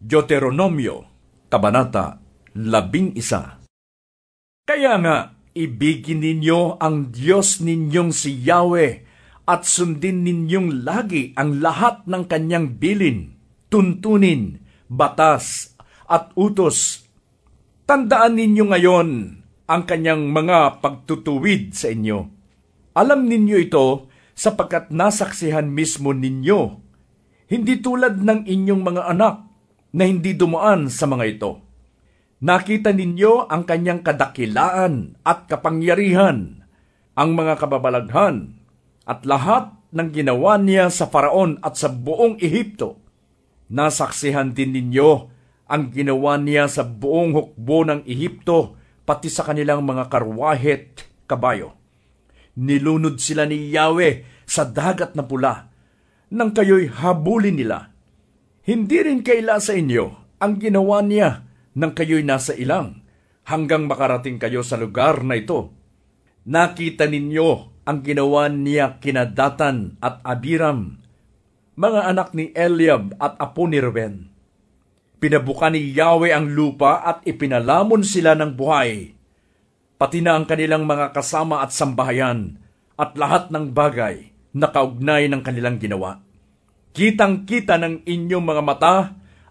Deuteronomio, Kabanata 11 Kaya nga, ibigin ninyo ang Diyos ninyong si Yahweh at sundin ninyong lagi ang lahat ng kanyang bilin, tuntunin, batas, at utos. Tandaan ninyo ngayon ang kanyang mga pagtutuwid sa inyo. Alam ninyo ito sapagkat nasaksihan mismo ninyo, hindi tulad ng inyong mga anak na hindi dumaan sa mga ito. Nakita ninyo ang kanyang kadakilaan at kapangyarihan, ang mga kababalaghan, at lahat ng ginawa niya sa Faraon at sa buong Ehipto. Nasaksihan din ninyo ang ginawa niya sa buong hukbo ng Ehipto, pati sa kanilang mga karwahet kabayo. Nilunod sila ni Yahweh sa dagat na pula, nang kayo'y habulin nila hindi rin kaila sa inyo ang ginawa niya nang kayo'y nasa ilang hanggang makarating kayo sa lugar na ito. Nakita ninyo ang ginawa niya kinadatan at abiram, mga anak ni Eliab at apo ni Ruben. Pinabuka ni Yahweh ang lupa at ipinalamon sila ng buhay, pati na ang kanilang mga kasama at sambahayan at lahat ng bagay na kaugnay ng kanilang ginawa. Kitang-kita ng inyong mga mata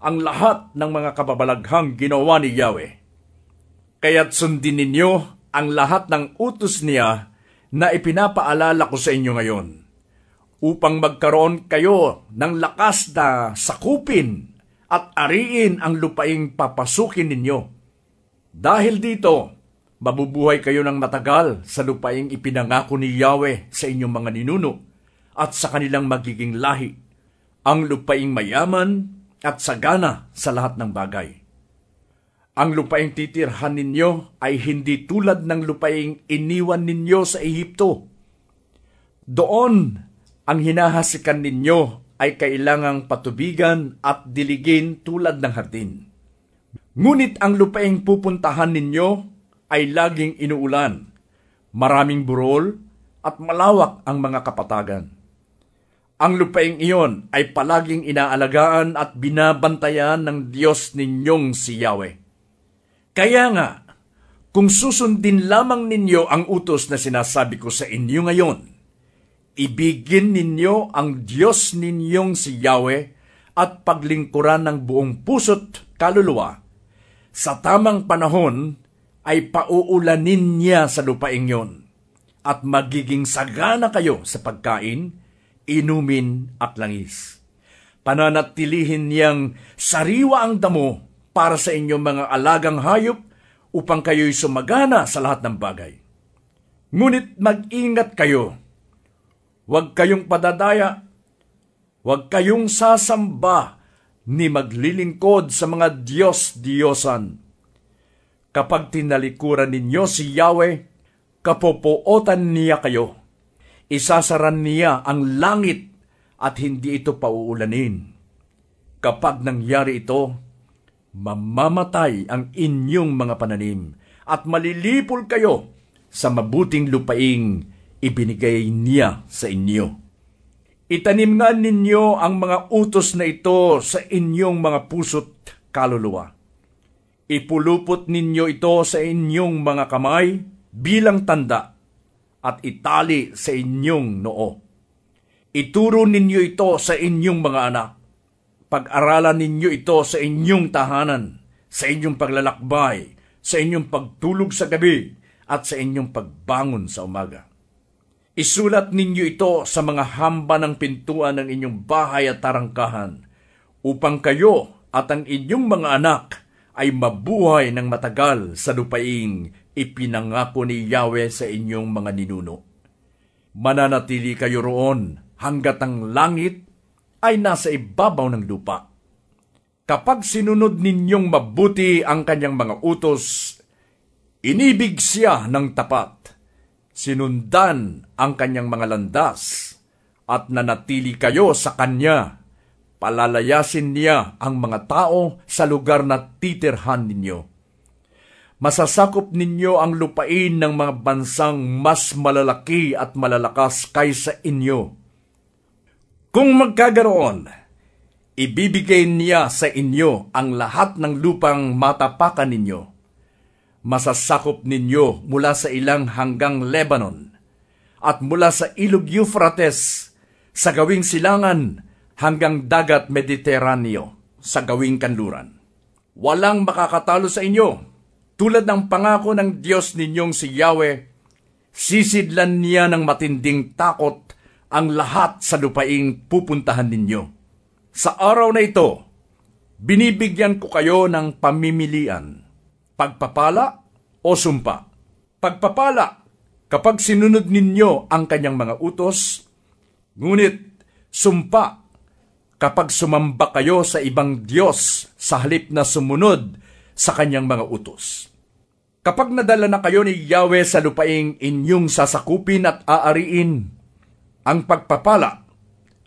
ang lahat ng mga kababalaghang ginawa ni Yahweh. Kaya't sundin ninyo ang lahat ng utos niya na ipinapaalala ko sa inyo ngayon, upang magkaroon kayo ng lakas na sakupin at ariin ang lupaing papasukin ninyo. Dahil dito, mabubuhay kayo ng matagal sa lupaing ipinangako ni Yahweh sa inyong mga ninuno at sa kanilang magiging lahi ang lupaing mayaman at sagana sa lahat ng bagay. Ang lupaing titirhan ninyo ay hindi tulad ng lupaing iniwan ninyo sa Ehipto. Doon, ang hinahasikan ninyo ay kailangang patubigan at diligin tulad ng hardin. Ngunit ang lupaing pupuntahan ninyo ay laging inuulan, maraming burol at malawak ang mga kapatagan. Ang lupaing iyon ay palaging inaalagaan at binabantayan ng Diyos ninyong si Yahweh. Kaya nga, kung susundin lamang ninyo ang utos na sinasabi ko sa inyo ngayon, ibigin ninyo ang Diyos ninyong si Yahweh at paglingkuran ng buong puso't kaluluwa. Sa tamang panahon ay pauulanin niya sa lupaing yon at magiging sagana kayo sa pagkain, inumin at langis. Pananatilihin niyang sariwa ang damo para sa inyong mga alagang hayop upang kayo'y sumagana sa lahat ng bagay. Ngunit mag-ingat kayo. Huwag kayong padadaya. Huwag kayong sasamba ni maglilingkod sa mga Diyos-Diyosan. Kapag tinalikuran ninyo si Yahweh, kapopootan niya kayo isasaran niya ang langit at hindi ito pauulanin. Kapag nangyari ito, mamamatay ang inyong mga pananim at malilipol kayo sa mabuting lupaing ibinigay niya sa inyo. Itanim nga ninyo ang mga utos na ito sa inyong mga puso't kaluluwa. Ipulupot ninyo ito sa inyong mga kamay bilang tanda at itali sa inyong noo. Ituro ninyo ito sa inyong mga anak. Pag-aralan ninyo ito sa inyong tahanan, sa inyong paglalakbay, sa inyong pagtulog sa gabi, at sa inyong pagbangon sa umaga. Isulat ninyo ito sa mga hamba ng pintuan ng inyong bahay at tarangkahan, upang kayo at ang inyong mga anak ay mabuhay ng matagal sa lupaing ipinangako ni Yahweh sa inyong mga ninuno. Mananatili kayo roon hanggat ang langit ay nasa ibabaw ng lupa. Kapag sinunod ninyong mabuti ang kanyang mga utos, inibig siya ng tapat, sinundan ang kanyang mga landas, at nanatili kayo sa kanya, palalayasin niya ang mga tao sa lugar na titirhan ninyo masasakop ninyo ang lupain ng mga bansang mas malalaki at malalakas kaysa inyo. Kung magkagaroon, Ibibigay niya sa inyo ang lahat ng lupang matapakan ninyo. Masasakop ninyo mula sa ilang hanggang Lebanon at mula sa ilog Euphrates sa gawing silangan hanggang dagat Mediteraneo sa gawing kanluran. Walang makakatalo sa inyo. Tulad ng pangako ng Diyos ninyong si Yahweh, sisidlan niya ng matinding takot ang lahat sa lupaing pupuntahan ninyo sa araw na ito, binibigyan ko kayo ng pamimilian, pagpapala o sumpa. Pagpapala kapag sinunod ninyo ang kanyang mga utos, ngunit sumpa kapag sumamba kayo sa ibang Diyos sa halip na sumunod sa kanyang mga utos. Kapag nadala na kayo ni Yahweh sa lupaing inyong sasakupin at aariin, ang pagpapala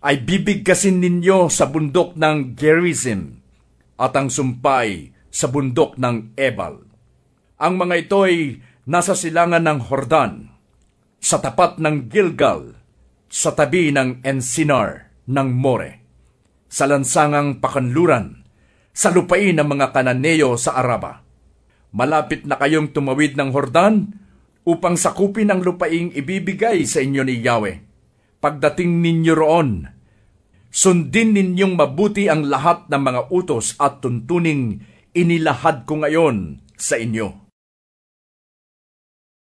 ay bibigkasin ninyo sa bundok ng Gerizim at ang sumpay sa bundok ng Ebal. Ang mga ito ay nasa silangan ng Hordan, sa tapat ng Gilgal, sa tabi ng Ensinar ng More, sa lansangang pakanluran, sa lupain ng mga Kananeo sa Araba. Malapit na kayong tumawid ng Hordan upang sakupin ang lupaing ibibigay sa inyo ni Yahweh Pagdating ninyo roon, sundin ninyong mabuti ang lahat ng mga utos at tuntuning inilahad ko ngayon sa inyo.